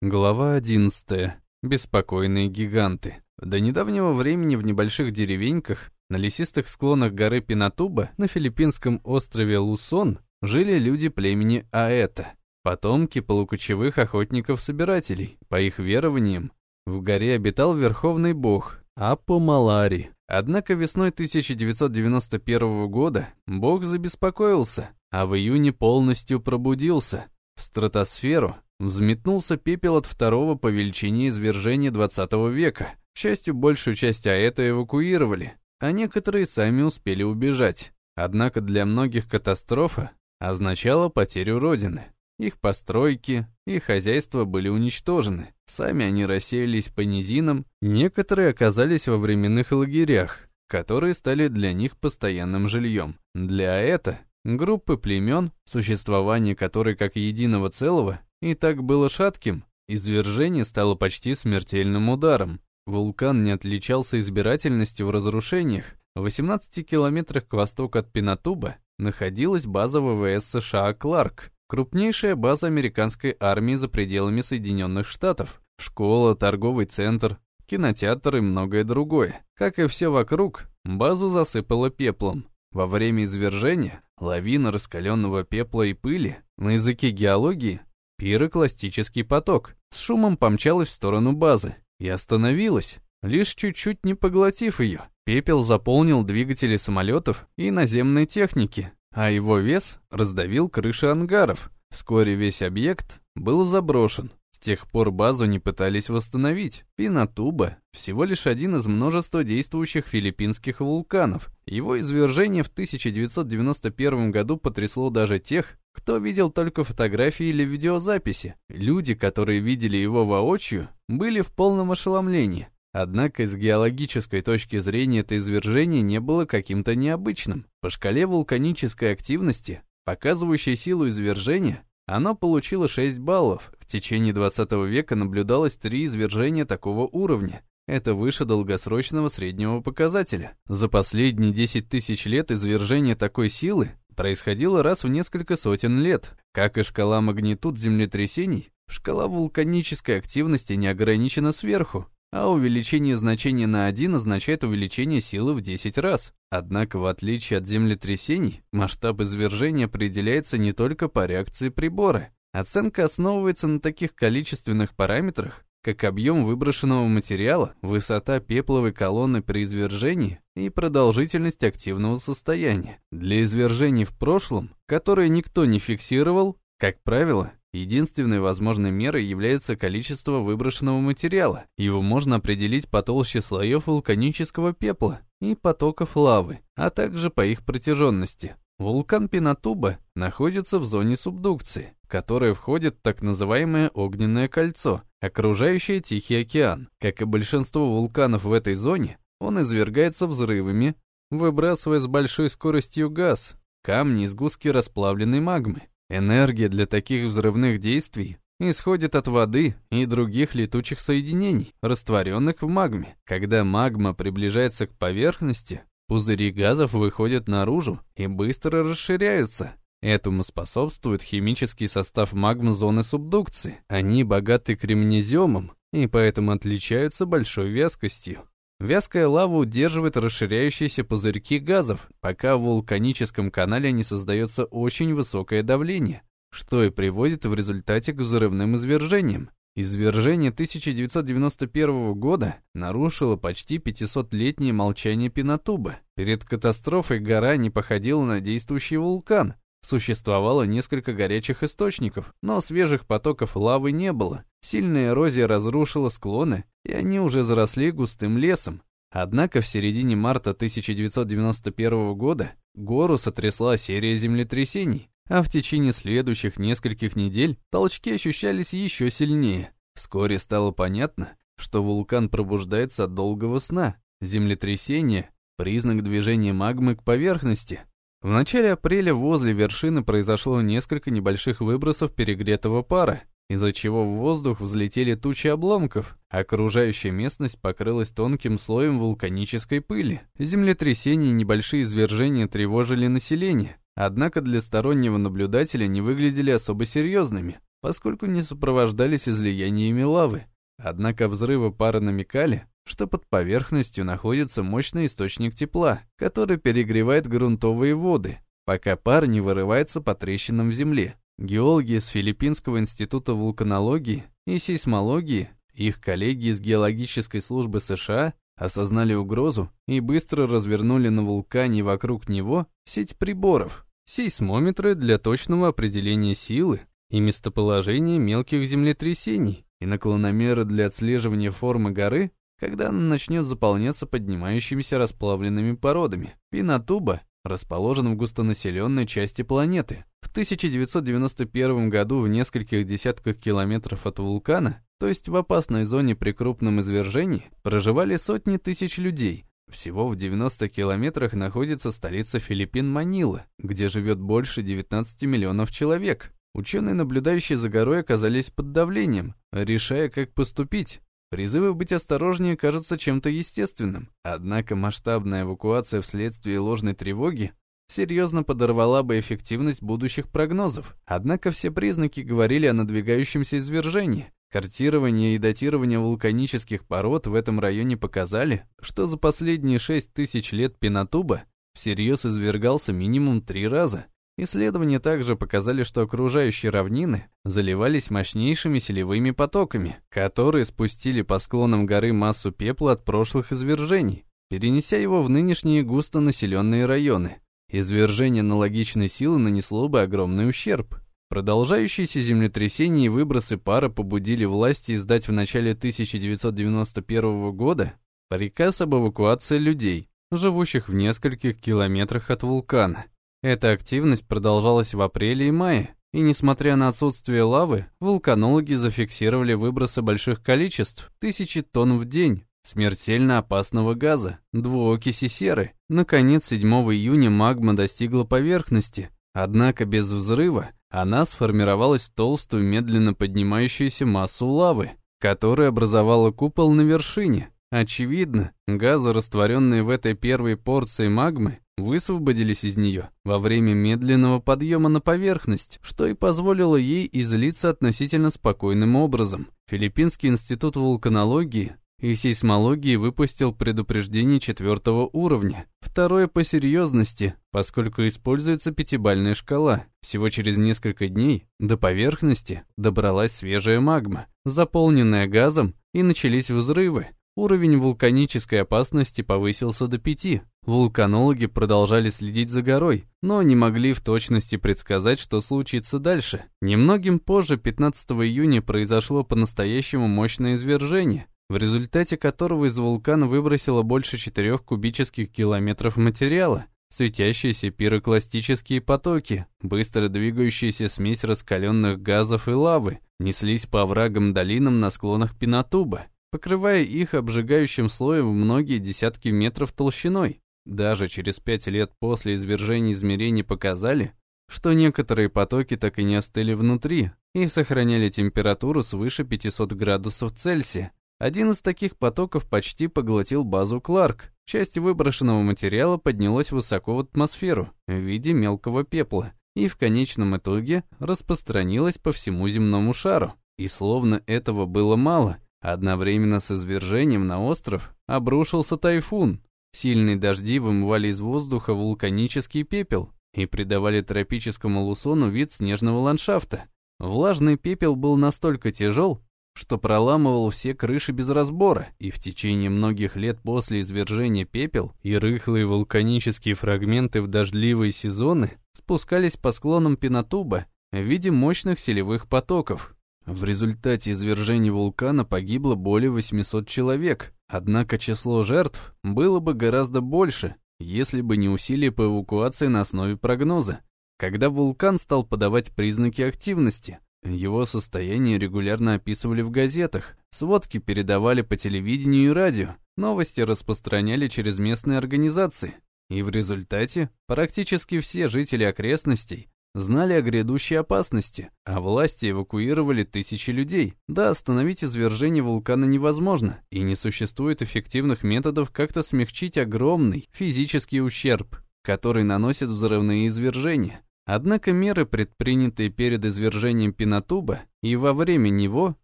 Глава 11. Беспокойные гиганты. До недавнего времени в небольших деревеньках на лесистых склонах горы Пинатуба на филиппинском острове Лусон жили люди племени Аэта, потомки полукочевых охотников-собирателей. По их верованиям, в горе обитал верховный бог Апо Малари. Однако весной 1991 года бог забеспокоился, а в июне полностью пробудился. В стратосферу взметнулся пепел от второго по величине извержения 20 века. К счастью, большую часть АЭТа эвакуировали, а некоторые сами успели убежать. Однако для многих катастрофа означала потерю родины. Их постройки и хозяйства были уничтожены. Сами они рассеялись по низинам, некоторые оказались во временных лагерях, которые стали для них постоянным жильем. Для АЭТа группы племен, существование которой как единого целого и так было шатким, извержение стало почти смертельным ударом. Вулкан не отличался избирательностью в разрушениях. В 18 километрах к востоку от Пинатуба находилась база ВВС США «Кларк», крупнейшая база американской армии за пределами Соединенных Штатов, школа, торговый центр, кинотеатр и многое другое. Как и все вокруг, базу засыпало пеплом. Во время извержения лавина раскаленного пепла и пыли, на языке геологии Пирокластический поток с шумом помчалась в сторону базы и остановилась, лишь чуть-чуть не поглотив ее. Пепел заполнил двигатели самолетов и наземной техники, а его вес раздавил крыши ангаров. Вскоре весь объект был заброшен. С тех пор базу не пытались восстановить. Пинатуба – всего лишь один из множества действующих филиппинских вулканов. Его извержение в 1991 году потрясло даже тех, кто видел только фотографии или видеозаписи. Люди, которые видели его воочию, были в полном ошеломлении. Однако с геологической точки зрения это извержение не было каким-то необычным. По шкале вулканической активности, показывающей силу извержения, оно получило 6 баллов. В течение 20 века наблюдалось три извержения такого уровня. Это выше долгосрочного среднего показателя. За последние 10 тысяч лет извержение такой силы происходило раз в несколько сотен лет. Как и шкала магнитуд землетрясений, шкала вулканической активности не ограничена сверху, а увеличение значения на 1 означает увеличение силы в 10 раз. Однако, в отличие от землетрясений, масштаб извержения определяется не только по реакции прибора. Оценка основывается на таких количественных параметрах, как объем выброшенного материала, высота пепловой колонны при извержении и продолжительность активного состояния. Для извержений в прошлом, которые никто не фиксировал, как правило, единственной возможной мерой является количество выброшенного материала. Его можно определить по толще слоев вулканического пепла и потоков лавы, а также по их протяженности. Вулкан Пинатуба находится в зоне субдукции, которая входит в так называемое огненное кольцо, окружающее Тихий океан. Как и большинство вулканов в этой зоне, он извергается взрывами, выбрасывая с большой скоростью газ, камни и сгустки расплавленной магмы. Энергия для таких взрывных действий исходит от воды и других летучих соединений, растворенных в магме. Когда магма приближается к поверхности, Пузыри газов выходят наружу и быстро расширяются. Этому способствует химический состав магмы зоны субдукции. Они богаты кремнеземом и поэтому отличаются большой вязкостью. Вязкая лава удерживает расширяющиеся пузырьки газов, пока в вулканическом канале не создается очень высокое давление, что и приводит в результате к взрывным извержениям. Извержение 1991 года нарушило почти 500-летнее молчание Пинатуба. Перед катастрофой гора не походила на действующий вулкан. Существовало несколько горячих источников, но свежих потоков лавы не было. Сильная эрозия разрушила склоны, и они уже заросли густым лесом. Однако в середине марта 1991 года гору сотрясла серия землетрясений, а в течение следующих нескольких недель толчки ощущались еще сильнее. Вскоре стало понятно, что вулкан пробуждается от долгого сна. Землетрясение – признак движения магмы к поверхности. В начале апреля возле вершины произошло несколько небольших выбросов перегретого пара, из-за чего в воздух взлетели тучи обломков, а окружающая местность покрылась тонким слоем вулканической пыли. Землетрясения и небольшие извержения тревожили население, однако для стороннего наблюдателя не выглядели особо серьезными. поскольку не сопровождались излияниями лавы. Однако взрывы пара намекали, что под поверхностью находится мощный источник тепла, который перегревает грунтовые воды, пока пар не вырывается по трещинам в земле. Геологи из Филиппинского института вулканологии и сейсмологии, их коллеги из геологической службы США осознали угрозу и быстро развернули на вулкане вокруг него сеть приборов, сейсмометры для точного определения силы и местоположения мелких землетрясений и наклономеры для отслеживания формы горы, когда она начнет заполняться поднимающимися расплавленными породами. Пинатуба расположен в густонаселенной части планеты. В 1991 году в нескольких десятках километров от вулкана, то есть в опасной зоне при крупном извержении, проживали сотни тысяч людей. Всего в 90 километрах находится столица Филиппин Манила, где живет больше 19 миллионов человек. Ученые, наблюдающие за горой, оказались под давлением, решая, как поступить. Призывы быть осторожнее кажутся чем-то естественным, однако масштабная эвакуация вследствие ложной тревоги серьезно подорвала бы эффективность будущих прогнозов. Однако все признаки говорили о надвигающемся извержении. Картирование и датирование вулканических пород в этом районе показали, что за последние 6 тысяч лет Пенатуба всерьез извергался минимум три раза, Исследования также показали, что окружающие равнины заливались мощнейшими селевыми потоками, которые спустили по склонам горы массу пепла от прошлых извержений, перенеся его в нынешние густонаселенные районы. Извержение аналогичной силы нанесло бы огромный ущерб. Продолжающиеся землетрясения и выбросы пара побудили власти издать в начале 1991 года приказ об эвакуации людей, живущих в нескольких километрах от вулкана. Эта активность продолжалась в апреле и мае, и несмотря на отсутствие лавы, вулканологи зафиксировали выбросы больших количеств, тысячи тонн в день, смертельно опасного газа, двуокиси серы. Наконец, 7 июня магма достигла поверхности, однако без взрыва она сформировалась в толстую, медленно поднимающуюся массу лавы, которая образовала купол на вершине. Очевидно, газы, растворенные в этой первой порции магмы, высвободились из нее во время медленного подъема на поверхность, что и позволило ей излиться относительно спокойным образом. Филиппинский институт вулканологии и сейсмологии выпустил предупреждение четвертого уровня, второе по серьезности, поскольку используется пятибальная шкала. Всего через несколько дней до поверхности добралась свежая магма, заполненная газом, и начались взрывы. Уровень вулканической опасности повысился до пяти. Вулканологи продолжали следить за горой, но не могли в точности предсказать, что случится дальше. Немногим позже, 15 июня, произошло по-настоящему мощное извержение, в результате которого из вулкана выбросило больше 4 кубических километров материала. Светящиеся пирокластические потоки, быстро двигающаяся смесь раскаленных газов и лавы, неслись по оврагам долинам на склонах Пинатуба, покрывая их обжигающим слоем в многие десятки метров толщиной. Даже через пять лет после извержения измерений показали, что некоторые потоки так и не остыли внутри и сохраняли температуру свыше 500 градусов Цельсия. Один из таких потоков почти поглотил базу Кларк. Часть выброшенного материала поднялась высоко в атмосферу в виде мелкого пепла и в конечном итоге распространилась по всему земному шару. И словно этого было мало – Одновременно с извержением на остров обрушился тайфун. Сильные дожди вымывали из воздуха вулканический пепел и придавали тропическому Лусону вид снежного ландшафта. Влажный пепел был настолько тяжел, что проламывал все крыши без разбора, и в течение многих лет после извержения пепел и рыхлые вулканические фрагменты в дождливые сезоны спускались по склонам Пенатуба в виде мощных селевых потоков, в результате извержения вулкана погибло более 800 человек, однако число жертв было бы гораздо больше, если бы не усилия по эвакуации на основе прогноза. Когда вулкан стал подавать признаки активности, его состояние регулярно описывали в газетах, сводки передавали по телевидению и радио, новости распространяли через местные организации. И в результате практически все жители окрестностей знали о грядущей опасности, а власти эвакуировали тысячи людей. Да, остановить извержение вулкана невозможно, и не существует эффективных методов как-то смягчить огромный физический ущерб, который наносят взрывные извержения. Однако меры, предпринятые перед извержением Пинатуба и во время него,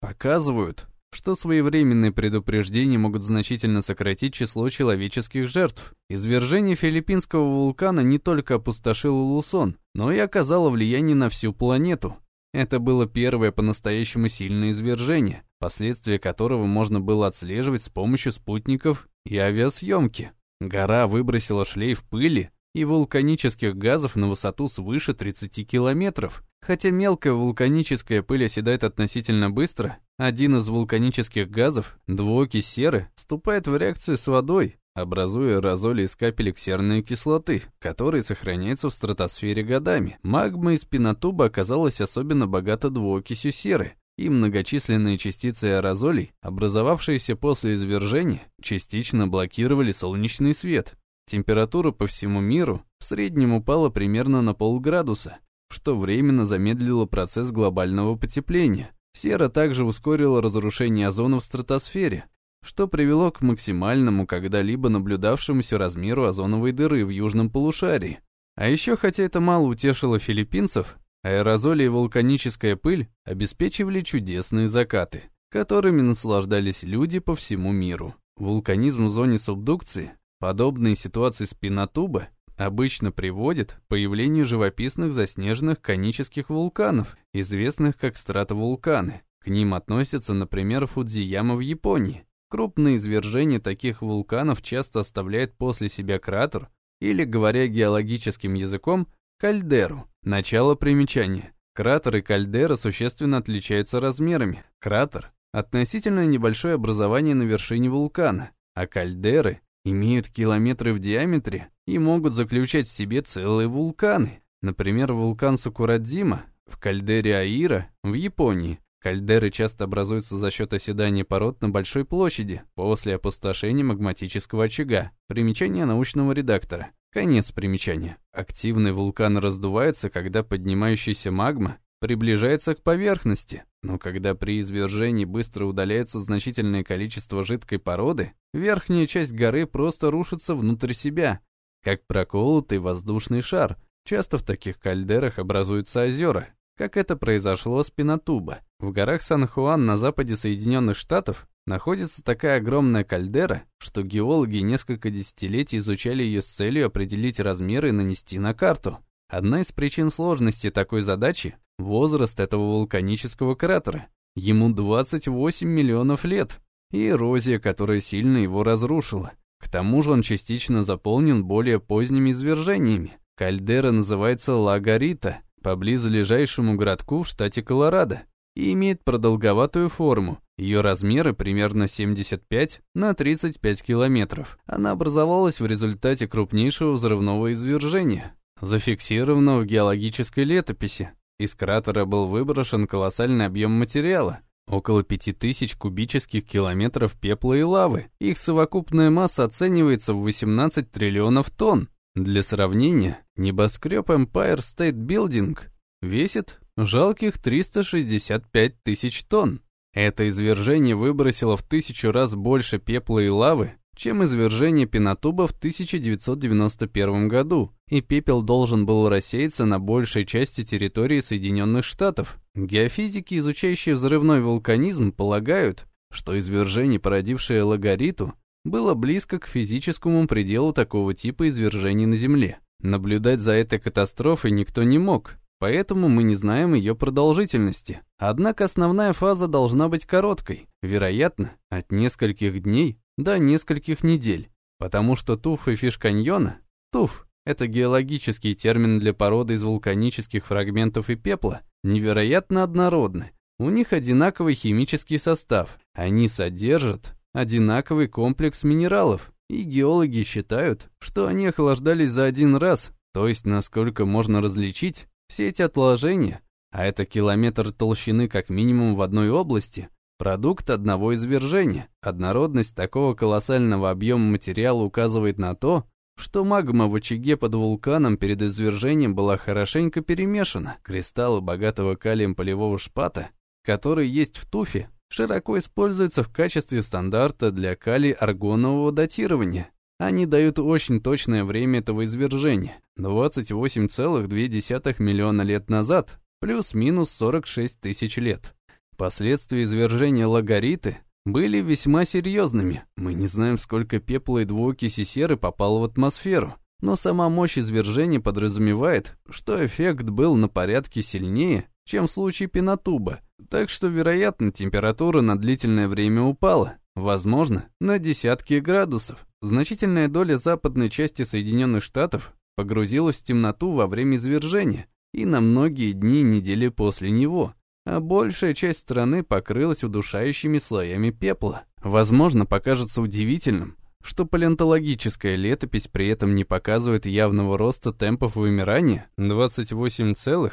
показывают, что своевременные предупреждения могут значительно сократить число человеческих жертв. Извержение филиппинского вулкана не только опустошило Лусон, но и оказало влияние на всю планету. Это было первое по-настоящему сильное извержение, последствия которого можно было отслеживать с помощью спутников и авиасъемки. Гора выбросила шлейф пыли и вулканических газов на высоту свыше 30 километров. Хотя мелкая вулканическая пыль оседает относительно быстро, один из вулканических газов, двуокись серы, вступает в реакцию с водой, образуя аэрозоли из капелек серной кислоты, которые сохраняются в стратосфере годами. Магма из пенотуба оказалась особенно богата двуокисью серы, и многочисленные частицы аэрозолей, образовавшиеся после извержения, частично блокировали солнечный свет. Температура по всему миру в среднем упала примерно на полградуса, что временно замедлило процесс глобального потепления. Сера также ускорила разрушение озона в стратосфере, что привело к максимальному когда-либо наблюдавшемуся размеру озоновой дыры в южном полушарии. А еще, хотя это мало утешило филиппинцев, аэрозоли и вулканическая пыль обеспечивали чудесные закаты, которыми наслаждались люди по всему миру. Вулканизм в зоне субдукции, подобные ситуации спинотуба, обычно приводит к появлению живописных заснеженных конических вулканов, известных как стратовулканы. К ним относятся, например, Фудзияма в Японии. Крупные извержения таких вулканов часто оставляют после себя кратер, или, говоря геологическим языком, кальдеру. Начало примечания. Кратер и кальдера существенно отличаются размерами. Кратер – относительно небольшое образование на вершине вулкана, а кальдеры имеют километры в диаметре и могут заключать в себе целые вулканы. Например, вулкан Сакурадзима в кальдере Аира в Японии. Кальдеры часто образуются за счет оседания пород на большой площади после опустошения магматического очага. Примечание научного редактора. Конец примечания. Активный вулкан раздувается, когда поднимающаяся магма приближается к поверхности, но когда при извержении быстро удаляется значительное количество жидкой породы, верхняя часть горы просто рушится внутрь себя, как проколотый воздушный шар. Часто в таких кальдерах образуются озера, как это произошло с Пинатуба. В горах Сан-Хуан на западе Соединенных Штатов находится такая огромная кальдера, что геологи несколько десятилетий изучали ее с целью определить размеры и нанести на карту. Одна из причин сложности такой задачи – возраст этого вулканического кратера. Ему 28 миллионов лет, и эрозия, которая сильно его разрушила. К тому же он частично заполнен более поздними извержениями. Кальдера называется Лагарита, по близлежащему городку в штате Колорадо, и имеет продолговатую форму. Ее размеры примерно 75 на 35 километров. Она образовалась в результате крупнейшего взрывного извержения, зафиксированного в геологической летописи. Из кратера был выброшен колоссальный объем материала, Около 5000 кубических километров пепла и лавы. Их совокупная масса оценивается в 18 триллионов тонн. Для сравнения, небоскреб Empire State Building весит жалких 365 тысяч тонн. Это извержение выбросило в тысячу раз больше пепла и лавы, чем извержение Пинатуба в 1991 году, и пепел должен был рассеяться на большей части территории Соединенных Штатов. Геофизики, изучающие взрывной вулканизм, полагают, что извержение, породившее Лагариту, было близко к физическому пределу такого типа извержений на Земле. Наблюдать за этой катастрофой никто не мог, поэтому мы не знаем ее продолжительности. Однако основная фаза должна быть короткой, вероятно, от нескольких дней до нескольких недель, потому что туф и фиш каньона, туф — это геологический термин для породы из вулканических фрагментов и пепла, невероятно однородны. У них одинаковый химический состав, они содержат одинаковый комплекс минералов, и геологи считают, что они охлаждались за один раз, то есть насколько можно различить все эти отложения, а это километр толщины как минимум в одной области, Продукт одного извержения. Однородность такого колоссального объема материала указывает на то, что магма в очаге под вулканом перед извержением была хорошенько перемешана. Кристаллы богатого калием полевого шпата, который есть в туфе, широко используются в качестве стандарта для калий-аргонового датирования. Они дают очень точное время этого извержения – 28,2 миллиона лет назад, плюс-минус 46 тысяч лет. Последствия извержения Лагориты были весьма серьезными. Мы не знаем, сколько пепла и двуокиси серы попало в атмосферу, но сама мощь извержения подразумевает, что эффект был на порядке сильнее, чем в случае пенотуба, так что, вероятно, температура на длительное время упала, возможно, на десятки градусов. Значительная доля западной части Соединенных Штатов погрузилась в темноту во время извержения и на многие дни и недели после него, а большая часть страны покрылась удушающими слоями пепла. Возможно, покажется удивительным, что палеонтологическая летопись при этом не показывает явного роста темпов вымирания 28,2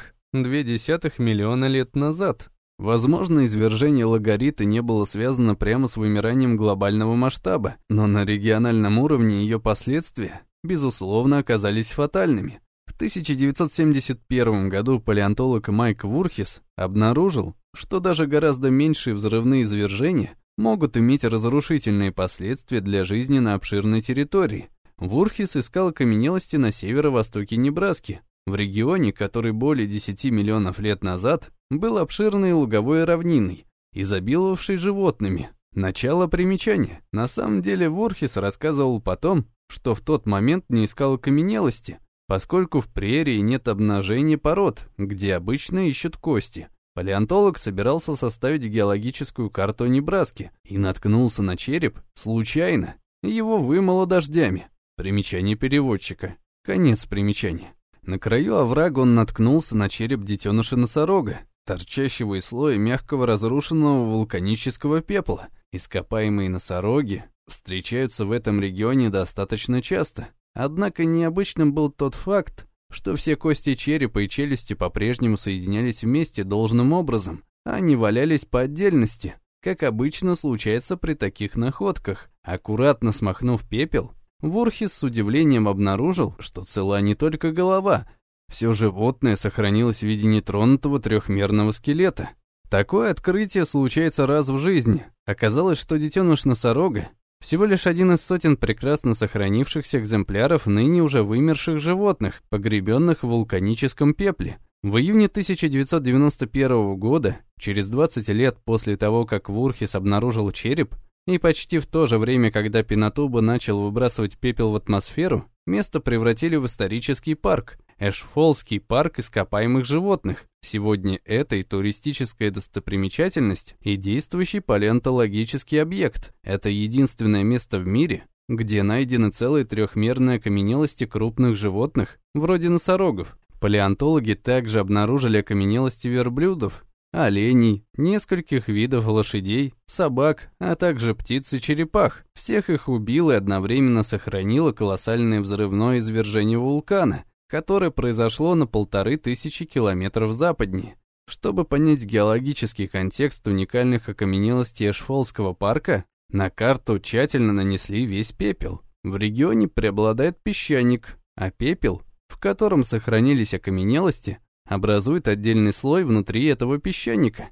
миллиона лет назад. Возможно, извержение Лагориты не было связано прямо с вымиранием глобального масштаба, но на региональном уровне ее последствия, безусловно, оказались фатальными. В 1971 году палеонтолог Майк Вурхис обнаружил, что даже гораздо меньшие взрывные извержения могут иметь разрушительные последствия для жизни на обширной территории. Вурхис искал окаменелости на северо-востоке Небраски, в регионе, который более 10 миллионов лет назад был обширной луговой равниной, изобиловавшей животными. Начало примечания. На самом деле Ворхис рассказывал потом, что в тот момент не искал окаменелости, поскольку в прерии нет обнажений пород, где обычно ищут кости. Палеонтолог собирался составить геологическую карту Небраски и наткнулся на череп случайно. Его вымыло дождями. Примечание переводчика. Конец примечания. На краю оврага он наткнулся на череп детеныша носорога, торчащего из слоя мягкого разрушенного вулканического пепла. Ископаемые носороги встречаются в этом регионе достаточно часто. Однако необычным был тот факт, что все кости черепа и челюсти по-прежнему соединялись вместе должным образом, а не валялись по отдельности, как обычно случается при таких находках. Аккуратно смахнув пепел, Ворхис с удивлением обнаружил, что цела не только голова, все животное сохранилось в виде нетронутого трехмерного скелета. Такое открытие случается раз в жизни. Оказалось, что детеныш носорога всего лишь один из сотен прекрасно сохранившихся экземпляров ныне уже вымерших животных, погребенных в вулканическом пепле. В июне 1991 года, через 20 лет после того, как Вурхис обнаружил череп, и почти в то же время, когда Пинатуба начал выбрасывать пепел в атмосферу, место превратили в исторический парк, Эшфолский парк ископаемых животных. Сегодня это и туристическая достопримечательность, и действующий палеонтологический объект. Это единственное место в мире, где найдены целые трехмерные окаменелости крупных животных, вроде носорогов. Палеонтологи также обнаружили окаменелости верблюдов, оленей, нескольких видов лошадей, собак, а также птиц и черепах. Всех их убило и одновременно сохранило колоссальное взрывное извержение вулкана, которое произошло на полторы тысячи километров западнее. Чтобы понять геологический контекст уникальных окаменелостей Эшфолского парка, на карту тщательно нанесли весь пепел. В регионе преобладает песчаник, а пепел, в котором сохранились окаменелости, образует отдельный слой внутри этого песчаника.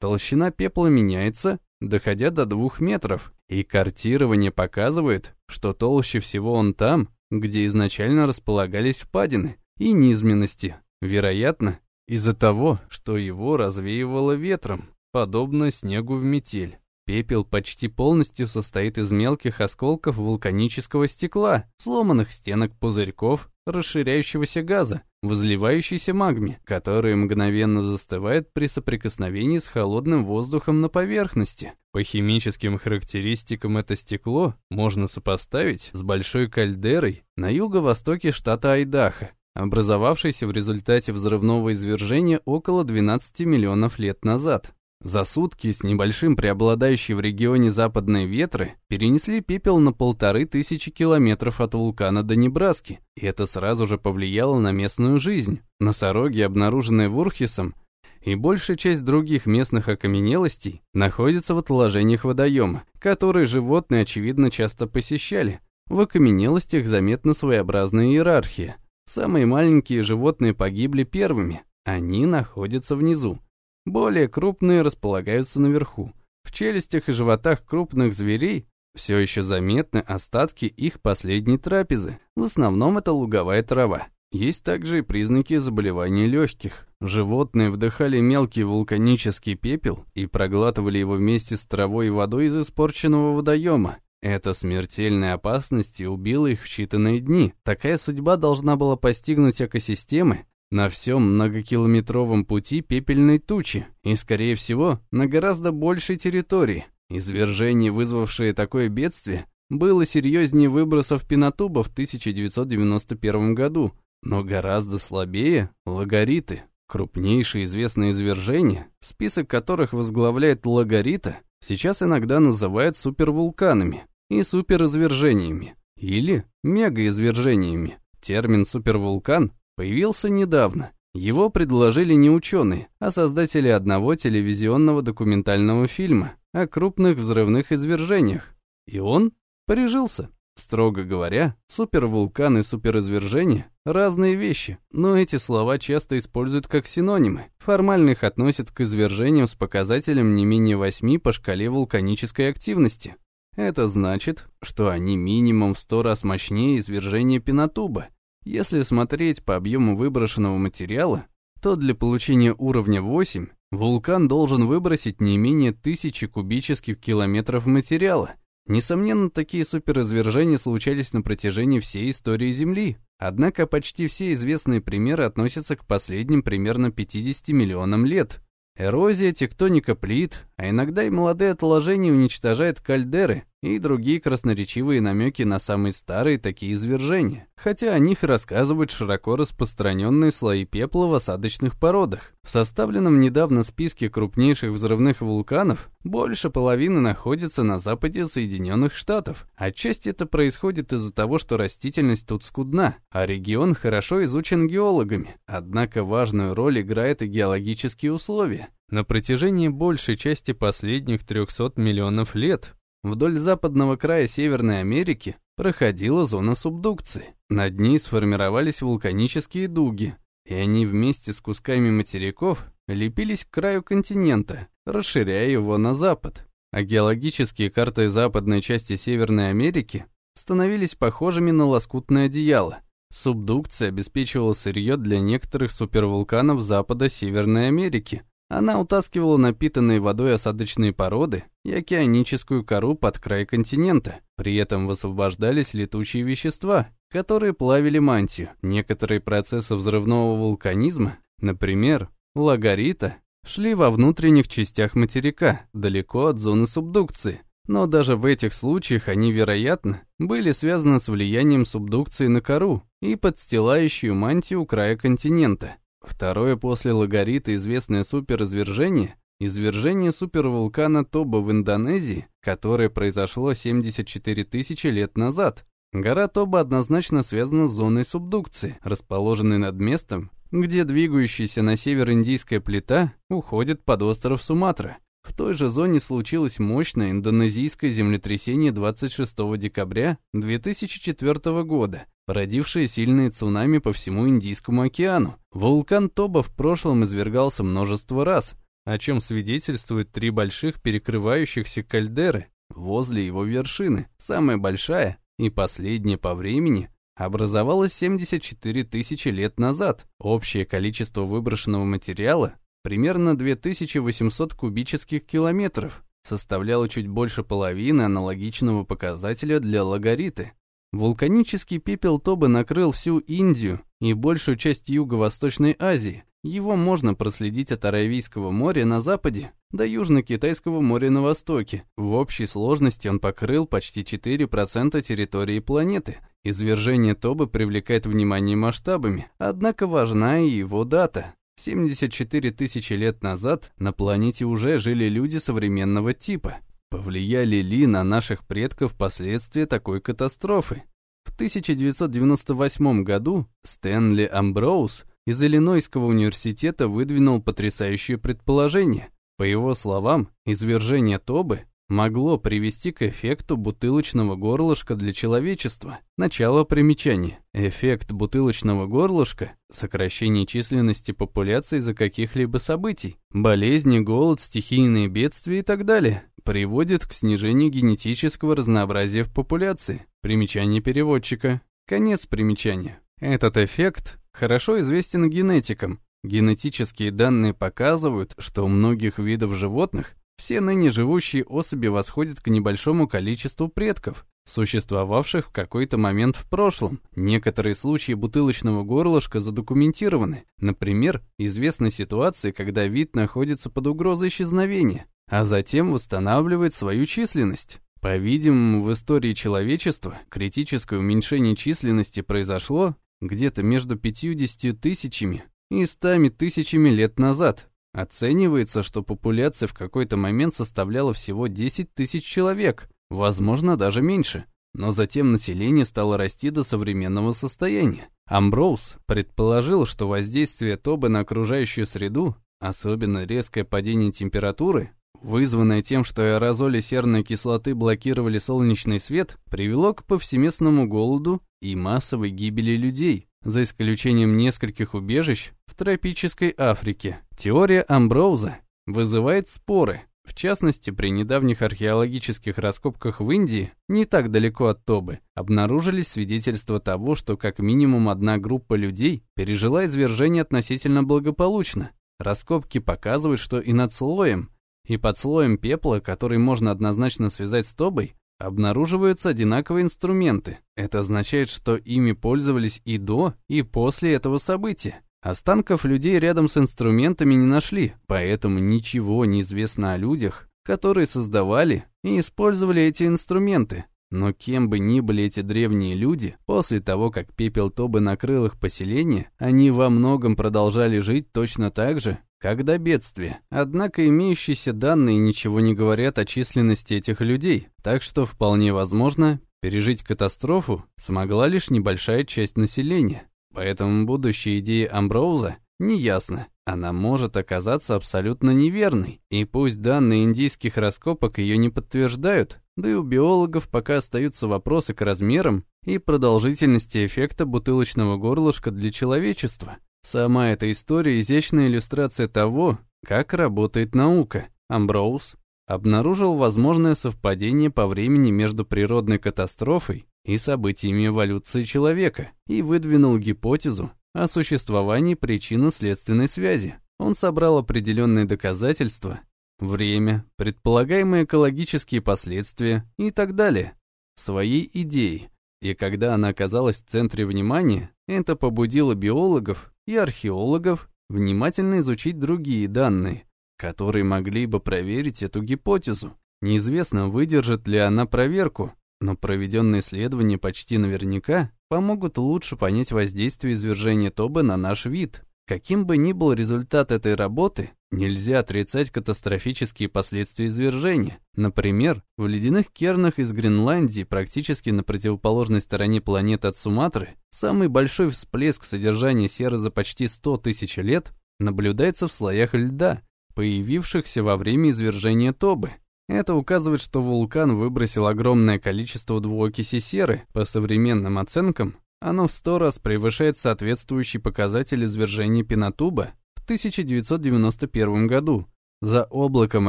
Толщина пепла меняется, доходя до двух метров, и картирование показывает, что толще всего он там, где изначально располагались впадины и низменности, вероятно, из-за того, что его развеивало ветром, подобно снегу в метель. Пепел почти полностью состоит из мелких осколков вулканического стекла, сломанных стенок пузырьков, расширяющегося газа, возливающейся магме, которая мгновенно застывает при соприкосновении с холодным воздухом на поверхности. По химическим характеристикам это стекло можно сопоставить с большой кальдерой на юго-востоке штата Айдахо, образовавшейся в результате взрывного извержения около 12 миллионов лет назад. За сутки с небольшим преобладающие в регионе западные ветры перенесли пепел на полторы тысячи километров от вулкана до Небраски, и это сразу же повлияло на местную жизнь. Носороги, обнаруженные Вурхисом, и большая часть других местных окаменелостей находятся в отложениях водоема, которые животные, очевидно, часто посещали. В окаменелостях заметна своеобразная иерархия. Самые маленькие животные погибли первыми, они находятся внизу. Более крупные располагаются наверху. В челюстях и животах крупных зверей все еще заметны остатки их последней трапезы. В основном это луговая трава. Есть также и признаки заболеваний легких. Животные вдыхали мелкий вулканический пепел и проглатывали его вместе с травой и водой из испорченного водоема. Эта смертельная опасность и убила их в считанные дни. Такая судьба должна была постигнуть экосистемы на всем многокилометровом пути пепельной тучи и, скорее всего, на гораздо большей территории. Извержение, вызвавшее такое бедствие, было серьезнее выбросов пенотуба в 1991 году, но гораздо слабее логариты. Крупнейшие известные извержения, список которых возглавляет логарита, сейчас иногда называют супервулканами и суперизвержениями или мегаизвержениями. Термин «супервулкан» появился недавно. Его предложили не ученые, а создатели одного телевизионного документального фильма о крупных взрывных извержениях. И он прижился. Строго говоря, супервулкан и суперизвержение – разные вещи, но эти слова часто используют как синонимы. Формально их относят к извержениям с показателем не менее 8 по шкале вулканической активности. Это значит, что они минимум в 100 раз мощнее извержения пенотуба. Если смотреть по объему выброшенного материала, то для получения уровня 8 вулкан должен выбросить не менее 1000 кубических километров материала – Несомненно, такие суперизвержения случались на протяжении всей истории Земли. Однако почти все известные примеры относятся к последним примерно 50 миллионам лет. Эрозия, тектоника плит, а иногда и молодые отложения уничтожают кальдеры и другие красноречивые намеки на самые старые такие извержения, хотя о них рассказывают широко распространенные слои пепла в осадочных породах. В составленном недавно списке крупнейших взрывных вулканов больше половины находится на западе Соединенных Штатов. Отчасти это происходит из-за того, что растительность тут скудна, а регион хорошо изучен геологами. Однако важную роль играют и геологические условия. На протяжении большей части последних 300 миллионов лет вдоль западного края Северной Америки проходила зона субдукции. Над ней сформировались вулканические дуги, и они вместе с кусками материков лепились к краю континента, расширяя его на запад. А геологические карты западной части Северной Америки становились похожими на лоскутное одеяло. Субдукция обеспечивала сырье для некоторых супервулканов запада Северной Америки. Она утаскивала напитанные водой осадочные породы и океаническую кору под край континента. При этом высвобождались летучие вещества, которые плавили мантию. Некоторые процессы взрывного вулканизма, например, лагорита, шли во внутренних частях материка, далеко от зоны субдукции. Но даже в этих случаях они, вероятно, были связаны с влиянием субдукции на кору и подстилающую мантию края континента. Второе после лагорита известное суперизвержение – извержение супервулкана Тоба в Индонезии, которое произошло 74 тысячи лет назад. Гора Тоба однозначно связана с зоной субдукции, расположенной над местом, где двигающаяся на север индийская плита уходит под остров Суматра. В той же зоне случилось мощное индонезийское землетрясение 26 декабря 2004 года, породившее сильные цунами по всему Индийскому океану. Вулкан Тоба в прошлом извергался множество раз, о чем свидетельствуют три больших перекрывающихся кальдеры возле его вершины. Самая большая и последняя по времени образовалась 74 тысячи лет назад. Общее количество выброшенного материала примерно 2800 кубических километров, составляло чуть больше половины аналогичного показателя для логариты. Вулканический пепел Тобы накрыл всю Индию и большую часть Юго-Восточной Азии. Его можно проследить от Аравийского моря на западе до Южно-Китайского моря на востоке. В общей сложности он покрыл почти 4% территории планеты. Извержение Тобы привлекает внимание масштабами, однако важна и его дата 74 тысячи лет назад на планете уже жили люди современного типа. Повлияли ли на наших предков последствия такой катастрофы? В 1998 году Стэнли Амброуз из Иллинойского университета выдвинул потрясающее предположение. По его словам, извержение Тобы могло привести к эффекту бутылочного горлышка для человечества. Начало примечания. Эффект бутылочного горлышка – сокращение численности популяции за каких-либо событий, болезни, голод, стихийные бедствия и так далее. приводит к снижению генетического разнообразия в популяции. Примечание переводчика. Конец примечания. Этот эффект хорошо известен генетикам. Генетические данные показывают, что у многих видов животных все ныне живущие особи восходят к небольшому количеству предков, существовавших в какой-то момент в прошлом. Некоторые случаи бутылочного горлышка задокументированы. Например, известны ситуации, когда вид находится под угрозой исчезновения, а затем восстанавливает свою численность. По-видимому, в истории человечества критическое уменьшение численности произошло где-то между 50 тысячами и 100 тысячами лет назад. Оценивается, что популяция в какой-то момент составляла всего 10 тысяч человек, возможно, даже меньше. Но затем население стало расти до современного состояния. Амброуз предположил, что воздействие Тобы на окружающую среду, особенно резкое падение температуры, вызванное тем, что аэрозоли серной кислоты блокировали солнечный свет, привело к повсеместному голоду и массовой гибели людей, за исключением нескольких убежищ в тропической Африке. Теория Амброуза вызывает споры, в частности, при недавних археологических раскопках в Индии, не так далеко от Тобы, обнаружились свидетельства того, что как минимум одна группа людей пережила извержение относительно благополучно. Раскопки показывают, что и над слоем, и под слоем пепла, который можно однозначно связать с Тобой, обнаруживаются одинаковые инструменты. Это означает, что ими пользовались и до, и после этого события. Останков людей рядом с инструментами не нашли, поэтому ничего не известно о людях, которые создавали и использовали эти инструменты. Но кем бы ни были эти древние люди, после того, как пепел Тобы накрыл их поселение, они во многом продолжали жить точно так же, как до бедствия. Однако имеющиеся данные ничего не говорят о численности этих людей, так что вполне возможно, пережить катастрофу смогла лишь небольшая часть населения. Поэтому будущая идея Амброуза неясна. Она может оказаться абсолютно неверной, и пусть данные индийских раскопок ее не подтверждают, да и у биологов пока остаются вопросы к размерам и продолжительности эффекта бутылочного горлышка для человечества. Сама эта история – изящная иллюстрация того, как работает наука. Амброуз обнаружил возможное совпадение по времени между природной катастрофой и событиями эволюции человека и выдвинул гипотезу о существовании причинно-следственной связи. Он собрал определенные доказательства, время, предполагаемые экологические последствия и так далее, своей идеи. И когда она оказалась в центре внимания, это побудило биологов и археологов внимательно изучить другие данные, которые могли бы проверить эту гипотезу. Неизвестно, выдержит ли она проверку, но проведенные исследования почти наверняка помогут лучше понять воздействие извержения Тобы на наш вид. Каким бы ни был результат этой работы, нельзя отрицать катастрофические последствия извержения. Например, в ледяных кернах из Гренландии, практически на противоположной стороне планеты от Суматры, самый большой всплеск содержания серы за почти 100 тысяч лет наблюдается в слоях льда, появившихся во время извержения Тобы. Это указывает, что вулкан выбросил огромное количество двуокиси серы. По современным оценкам, оно в сто раз превышает соответствующий показатель извержения Пинатуба в 1991 году. За облаком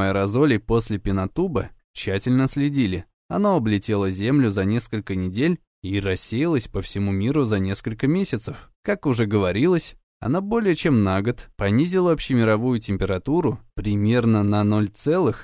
аэрозолей после Пинатуба тщательно следили. Оно облетело Землю за несколько недель и рассеялось по всему миру за несколько месяцев. Как уже говорилось, она более чем на год понизила общемировую температуру примерно на 0,5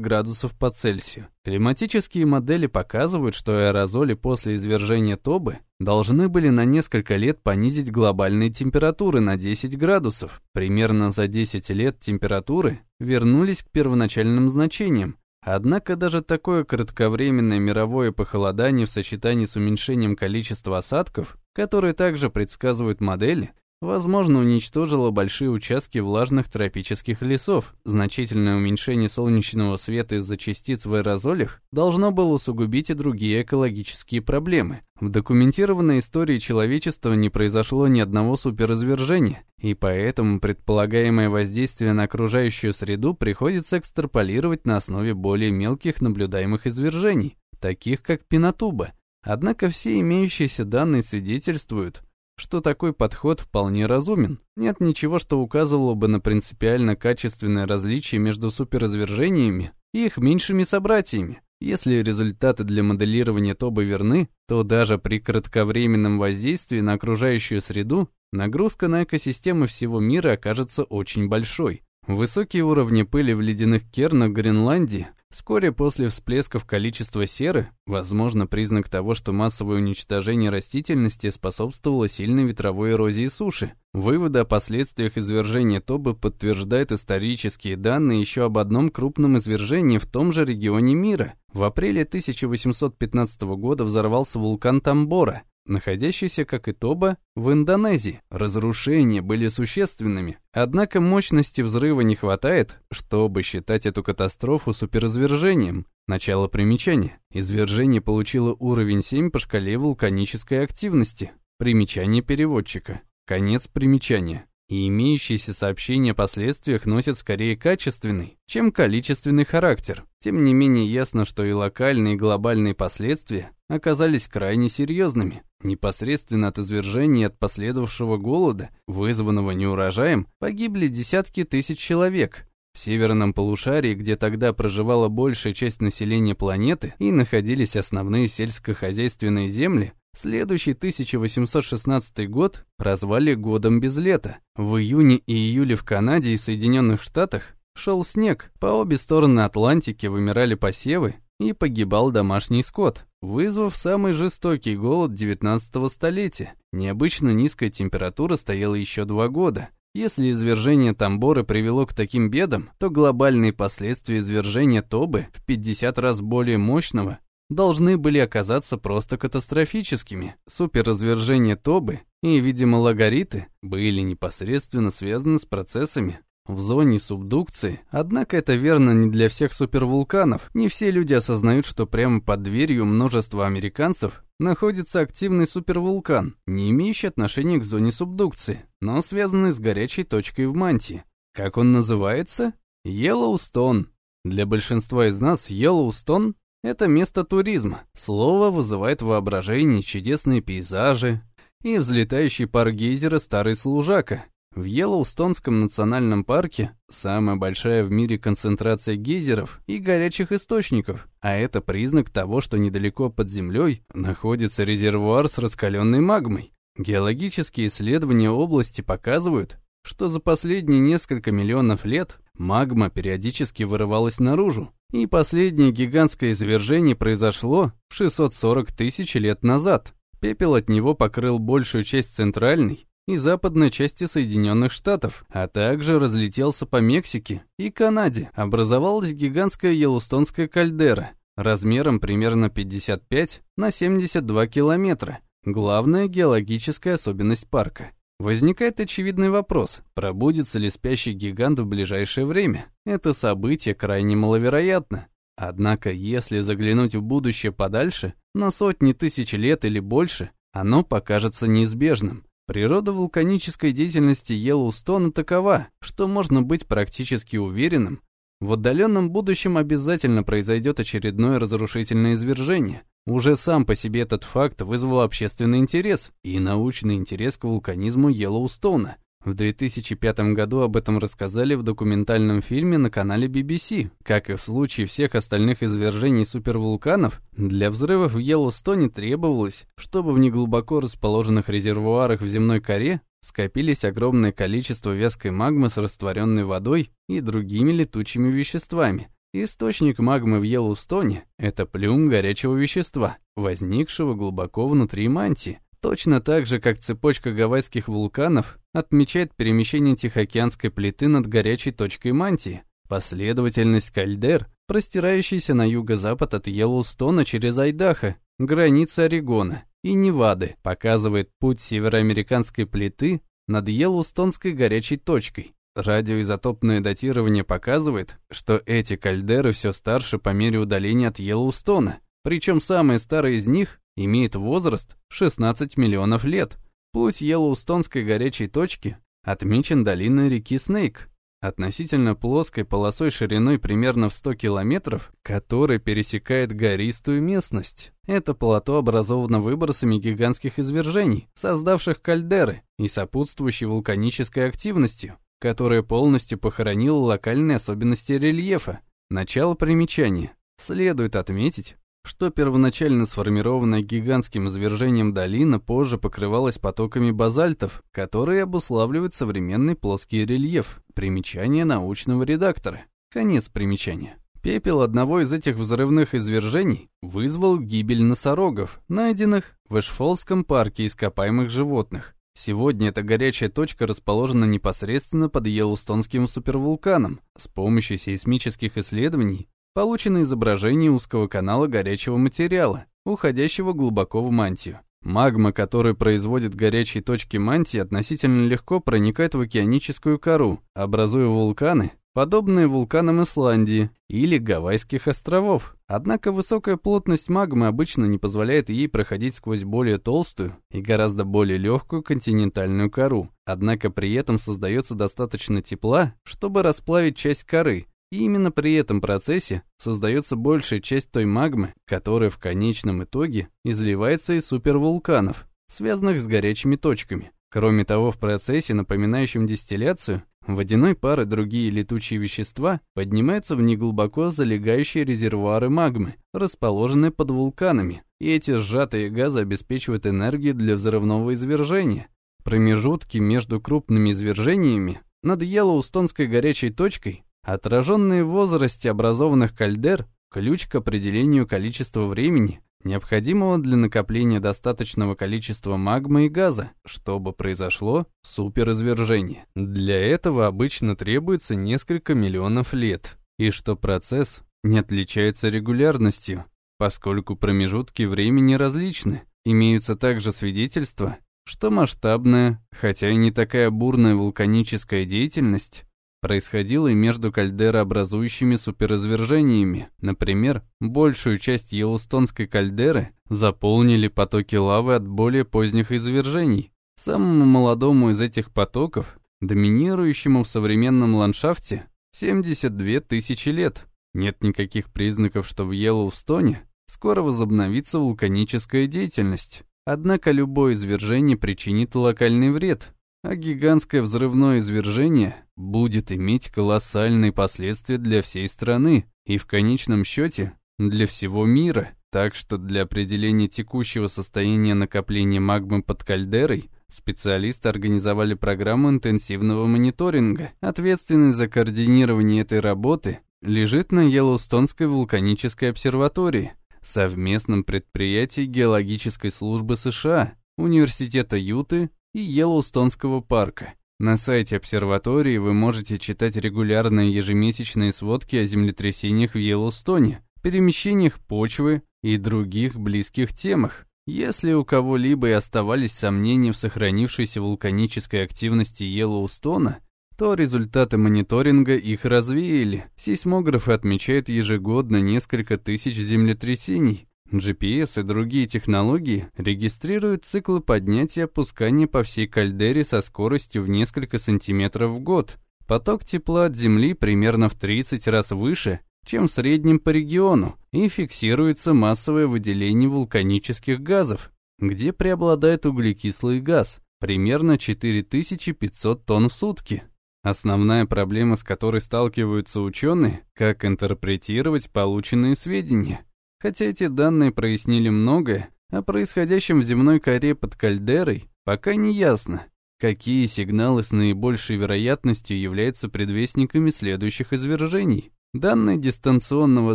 градусов по Цельсию. Климатические модели показывают, что аэрозоли после извержения Тобы должны были на несколько лет понизить глобальные температуры на 10 градусов. Примерно за 10 лет температуры вернулись к первоначальным значениям, Однако даже такое кратковременное мировое похолодание в сочетании с уменьшением количества осадков, которые также предсказывают модели, возможно, уничтожило большие участки влажных тропических лесов. Значительное уменьшение солнечного света из-за частиц в аэрозолях должно было усугубить и другие экологические проблемы. В документированной истории человечества не произошло ни одного суперизвержения, и поэтому предполагаемое воздействие на окружающую среду приходится экстраполировать на основе более мелких наблюдаемых извержений, таких как Пинатуба. Однако все имеющиеся данные свидетельствуют, что такой подход вполне разумен. Нет ничего, что указывало бы на принципиально качественное различие между суперизвержениями их меньшими собратьями. Если результаты для моделирования Тобы верны, то даже при кратковременном воздействии на окружающую среду нагрузка на экосистемы всего мира окажется очень большой. Высокие уровни пыли в ледяных кернах Гренландии Вскоре после всплесков количества серы, возможно, признак того, что массовое уничтожение растительности способствовало сильной ветровой эрозии суши. Выводы о последствиях извержения Тобы подтверждают исторические данные еще об одном крупном извержении в том же регионе мира. В апреле 1815 года взорвался вулкан Тамбора, находящийся, как и Тоба, в Индонезии. Разрушения были существенными, однако мощности взрыва не хватает, чтобы считать эту катастрофу суперизвержением. Начало примечания. Извержение получило уровень 7 по шкале вулканической активности. Примечание переводчика. Конец примечания и имеющиеся сообщения о последствиях носят скорее качественный, чем количественный характер. Тем не менее ясно, что и локальные, и глобальные последствия оказались крайне серьезными. Непосредственно от извержения и от последовавшего голода, вызванного неурожаем, погибли десятки тысяч человек. В северном полушарии, где тогда проживала большая часть населения планеты и находились основные сельскохозяйственные земли, Следующий 1816 год прозвали «Годом без лета». В июне и июле в Канаде и Соединенных Штатах шел снег, по обе стороны Атлантики вымирали посевы и погибал домашний скот, вызвав самый жестокий голод 19 столетия. Необычно низкая температура стояла еще два года. Если извержение Тамбора привело к таким бедам, то глобальные последствия извержения Тобы в 50 раз более мощного должны были оказаться просто катастрофическими. Суперразвержение Тобы и, видимо, лагориты были непосредственно связаны с процессами в зоне субдукции. Однако это верно не для всех супервулканов. Не все люди осознают, что прямо под дверью множества американцев находится активный супервулкан, не имеющий отношения к зоне субдукции, но связанный с горячей точкой в мантии. Как он называется? Йеллоустон. Для большинства из нас Йеллоустон это место туризма. Слово вызывает воображение чудесные пейзажи и взлетающий пар гейзера «Старый служака». В Йеллоустонском национальном парке самая большая в мире концентрация гейзеров и горячих источников, а это признак того, что недалеко под землей находится резервуар с раскаленной магмой. Геологические исследования области показывают, что за последние несколько миллионов лет магма периодически вырывалась наружу, и последнее гигантское извержение произошло 640 тысяч лет назад. Пепел от него покрыл большую часть центральной и западной части Соединенных Штатов, а также разлетелся по Мексике и Канаде. Образовалась гигантская Йеллоустонская кальдера размером примерно 55 на 72 километра. Главная геологическая особенность парка. Возникает очевидный вопрос, пробудится ли спящий гигант в ближайшее время? Это событие крайне маловероятно. Однако, если заглянуть в будущее подальше, на сотни тысяч лет или больше, оно покажется неизбежным. Природа вулканической деятельности Йеллоустона такова, что можно быть практически уверенным, в отдаленном будущем обязательно произойдет очередное разрушительное извержение, уже сам по себе этот факт вызвал общественный интерес и научный интерес к вулканизму Йеллоустона. В 2005 году об этом рассказали в документальном фильме на канале BBC. Как и в случае всех остальных извержений супервулканов, для взрывов в Йеллоустоне требовалось, чтобы в неглубоко расположенных резервуарах в земной коре скопились огромное количество вязкой магмы с растворенной водой и другими летучими веществами, Источник магмы в Йеллоустоне — это плюм горячего вещества, возникшего глубоко внутри мантии. Точно так же, как цепочка гавайских вулканов отмечает перемещение Тихоокеанской плиты над горячей точкой мантии. Последовательность кальдер, простирающаяся на юго-запад от Йеллоустона через Айдахо, границы Орегона и Невады, показывает путь североамериканской плиты над Йеллоустонской горячей точкой. Радиоизотопное датирование показывает, что эти кальдеры все старше по мере удаления от Йеллоустона, причем самая старая из них имеет возраст 16 миллионов лет. Путь Йеллоустонской горячей точки отмечен долиной реки Снейк, относительно плоской полосой шириной примерно в 100 километров, которая пересекает гористую местность. Это плато образовано выбросами гигантских извержений, создавших кальдеры и сопутствующей вулканической активностью, которая полностью похоронила локальные особенности рельефа. Начало примечания. Следует отметить, что первоначально сформированная гигантским извержением долина позже покрывалась потоками базальтов, которые обуславливают современный плоский рельеф. Примечание научного редактора. Конец примечания. Пепел одного из этих взрывных извержений вызвал гибель носорогов, найденных в Эшфолском парке ископаемых животных. Сегодня эта горячая точка расположена непосредственно под Йеллоустонским супервулканом. С помощью сейсмических исследований получено изображение узкого канала горячего материала, уходящего глубоко в мантию. Магма, которая производит горячие точки мантии, относительно легко проникает в океаническую кору, образуя вулканы, подобные вулканам Исландии или Гавайских островов. Однако высокая плотность магмы обычно не позволяет ей проходить сквозь более толстую и гораздо более легкую континентальную кору. Однако при этом создается достаточно тепла, чтобы расплавить часть коры, и именно при этом процессе создается большая часть той магмы, которая в конечном итоге изливается из супервулканов, связанных с горячими точками. Кроме того, в процессе, напоминающем дистилляцию, водяной пар и другие летучие вещества поднимаются в неглубоко залегающие резервуары магмы, расположенные под вулканами, и эти сжатые газы обеспечивают энергию для взрывного извержения. Промежутки между крупными извержениями над Йеллоустонской горячей точкой Отраженные в возрасте образованных кальдер – ключ к определению количества времени, необходимого для накопления достаточного количества магмы и газа, чтобы произошло суперизвержение. Для этого обычно требуется несколько миллионов лет, и что процесс не отличается регулярностью, поскольку промежутки времени различны. Имеются также свидетельства, что масштабная, хотя и не такая бурная вулканическая деятельность происходило и между кальдерообразующими суперизвержениями. Например, большую часть Йеллоустонской кальдеры заполнили потоки лавы от более поздних извержений. Самому молодому из этих потоков, доминирующему в современном ландшафте, 72 тысячи лет. Нет никаких признаков, что в Йеллоустоне скоро возобновится вулканическая деятельность. Однако любое извержение причинит локальный вред, а гигантское взрывное извержение будет иметь колоссальные последствия для всей страны и в конечном счете для всего мира. Так что для определения текущего состояния накопления магмы под кальдерой специалисты организовали программу интенсивного мониторинга. Ответственность за координирование этой работы лежит на Йеллоустонской вулканической обсерватории, совместном предприятии Геологической службы США, Университета Юты и Йеллоустонского парка. На сайте обсерватории вы можете читать регулярные ежемесячные сводки о землетрясениях в Йеллоустоне, перемещениях почвы и других близких темах. Если у кого-либо и оставались сомнения в сохранившейся вулканической активности Йеллоустона, то результаты мониторинга их развеяли. Сейсмографы отмечают ежегодно несколько тысяч землетрясений, GPS и другие технологии регистрируют циклы поднятия и опускания по всей кальдере со скоростью в несколько сантиметров в год. Поток тепла от Земли примерно в 30 раз выше, чем в среднем по региону, и фиксируется массовое выделение вулканических газов, где преобладает углекислый газ, примерно 4500 тонн в сутки. Основная проблема, с которой сталкиваются ученые, как интерпретировать полученные сведения – Хотя эти данные прояснили многое, о происходящем в земной коре под кальдерой пока не ясно, какие сигналы с наибольшей вероятностью являются предвестниками следующих извержений. Данные дистанционного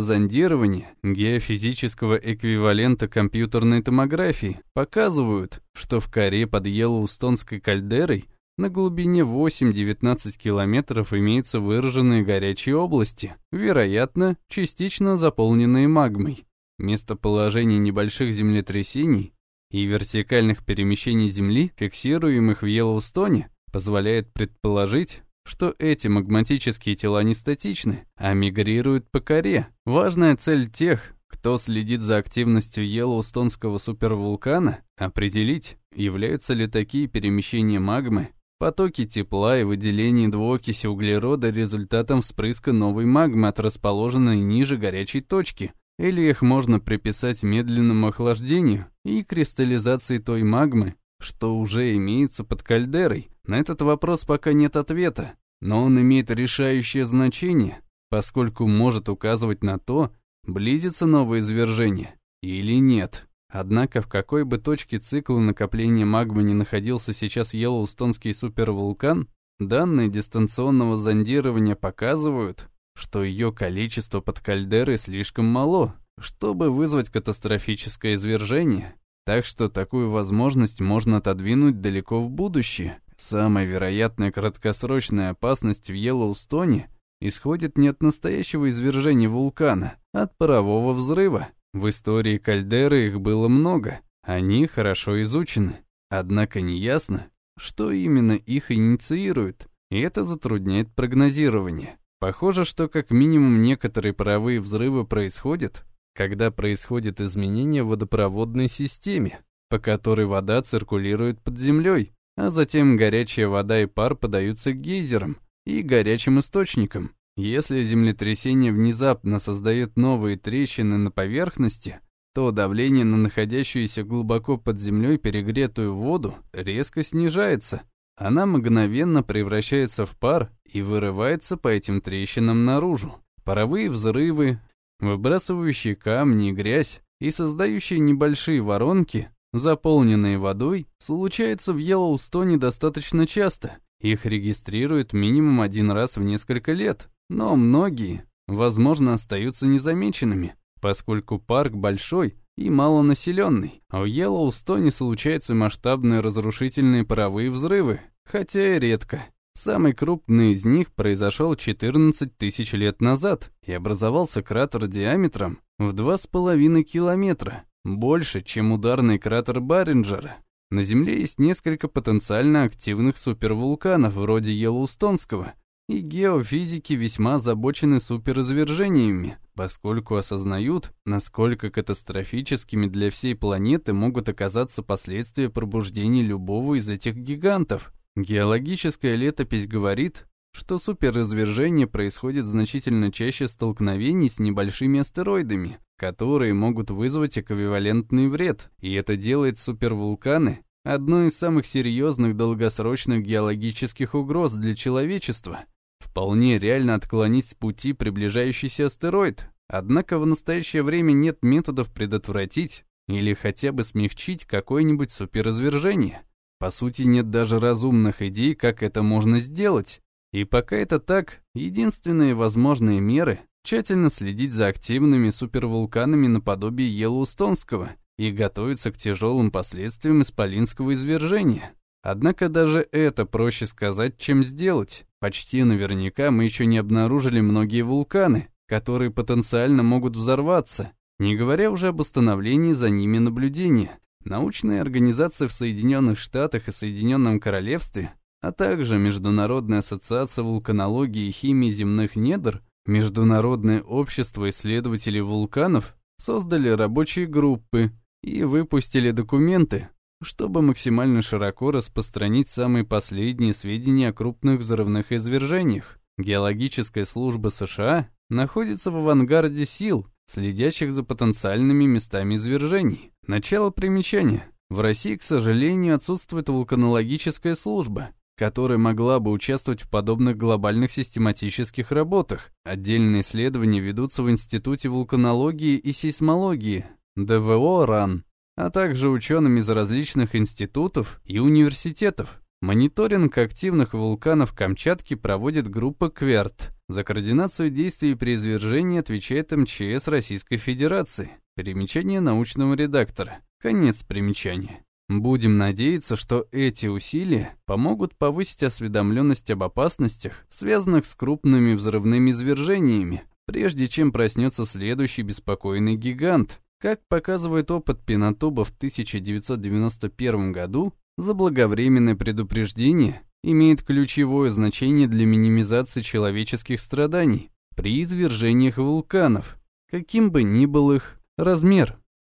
зондирования, геофизического эквивалента компьютерной томографии, показывают, что в коре под Йеллоустонской кальдерой на глубине 8-19 километров имеются выраженные горячие области, вероятно, частично заполненные магмой. Местоположение небольших землетрясений и вертикальных перемещений Земли, фиксируемых в Йеллоустоне, позволяет предположить, что эти магматические тела не статичны, а мигрируют по коре. Важная цель тех, кто следит за активностью Йеллоустонского супервулкана, определить, являются ли такие перемещения магмы, потоки тепла и выделение двуокиси углерода результатом вспрыска новой магмы от расположенной ниже горячей точки – или их можно приписать медленному охлаждению и кристаллизации той магмы, что уже имеется под кальдерой. На этот вопрос пока нет ответа, но он имеет решающее значение, поскольку может указывать на то, близится новое извержение или нет. Однако в какой бы точке цикла накопления магмы не находился сейчас Йеллоустонский супервулкан, данные дистанционного зондирования показывают, что ее количество под кальдерой слишком мало, чтобы вызвать катастрофическое извержение. Так что такую возможность можно отодвинуть далеко в будущее. Самая вероятная краткосрочная опасность в Йеллоустоне исходит не от настоящего извержения вулкана, а от парового взрыва. В истории кальдеры их было много, они хорошо изучены. Однако неясно, что именно их инициирует, и это затрудняет прогнозирование. Похоже, что как минимум некоторые паровые взрывы происходят, когда происходит изменение в водопроводной системе, по которой вода циркулирует под землей, а затем горячая вода и пар подаются к гейзерам и горячим источникам. Если землетрясение внезапно создает новые трещины на поверхности, то давление на находящуюся глубоко под землей перегретую воду резко снижается. Она мгновенно превращается в пар и вырывается по этим трещинам наружу. Паровые взрывы, выбрасывающие камни и грязь и создающие небольшие воронки, заполненные водой, случаются в Йеллоустоне достаточно часто. Их регистрируют минимум один раз в несколько лет, но многие, возможно, остаются незамеченными, поскольку парк большой и малонаселенный, а в Йеллоустоне случаются масштабные разрушительные паровые взрывы, хотя и редко. Самый крупный из них произошел 14 тысяч лет назад и образовался кратер диаметром в 2,5 километра, больше, чем ударный кратер Барринджера. На Земле есть несколько потенциально активных супервулканов вроде Йеллоустонского, и геофизики весьма озабочены суперизвержениями, поскольку осознают, насколько катастрофическими для всей планеты могут оказаться последствия пробуждения любого из этих гигантов. Геологическая летопись говорит, что суперизвержение происходит значительно чаще столкновений с небольшими астероидами, которые могут вызвать эквивалентный вред, и это делает супервулканы одной из самых серьезных долгосрочных геологических угроз для человечества. Вполне реально отклонить с пути приближающийся астероид, однако в настоящее время нет методов предотвратить или хотя бы смягчить какое-нибудь суперизвержение. По сути, нет даже разумных идей, как это можно сделать. И пока это так, единственные возможные меры — тщательно следить за активными супервулканами наподобие Йеллоустонского и готовиться к тяжелым последствиям исполинского извержения. Однако даже это проще сказать, чем сделать. Почти наверняка мы еще не обнаружили многие вулканы, которые потенциально могут взорваться, не говоря уже об установлении за ними наблюдения. Научные организации в Соединенных Штатах и Соединенном Королевстве, а также Международная ассоциация вулканологии и химии земных недр, Международное общество исследователей вулканов создали рабочие группы и выпустили документы, чтобы максимально широко распространить самые последние сведения о крупных взрывных извержениях. Геологическая служба США находится в авангарде сил, следящих за потенциальными местами извержений. Начало примечания. В России, к сожалению, отсутствует вулканологическая служба, которая могла бы участвовать в подобных глобальных систематических работах. Отдельные исследования ведутся в Институте вулканологии и сейсмологии, ДВО РАН, а также учеными из различных институтов и университетов. Мониторинг активных вулканов Камчатки проводит группа КВЕРТ. За координацию действий при извержении отвечает МЧС Российской Федерации. Примечание научного редактора. Конец примечания. Будем надеяться, что эти усилия помогут повысить осведомленность об опасностях, связанных с крупными взрывными извержениями, прежде чем проснется следующий беспокойный гигант. Как показывает опыт Пинатуба в 1991 году, Заблаговременное предупреждение имеет ключевое значение для минимизации человеческих страданий при извержениях вулканов, каким бы ни был их размер.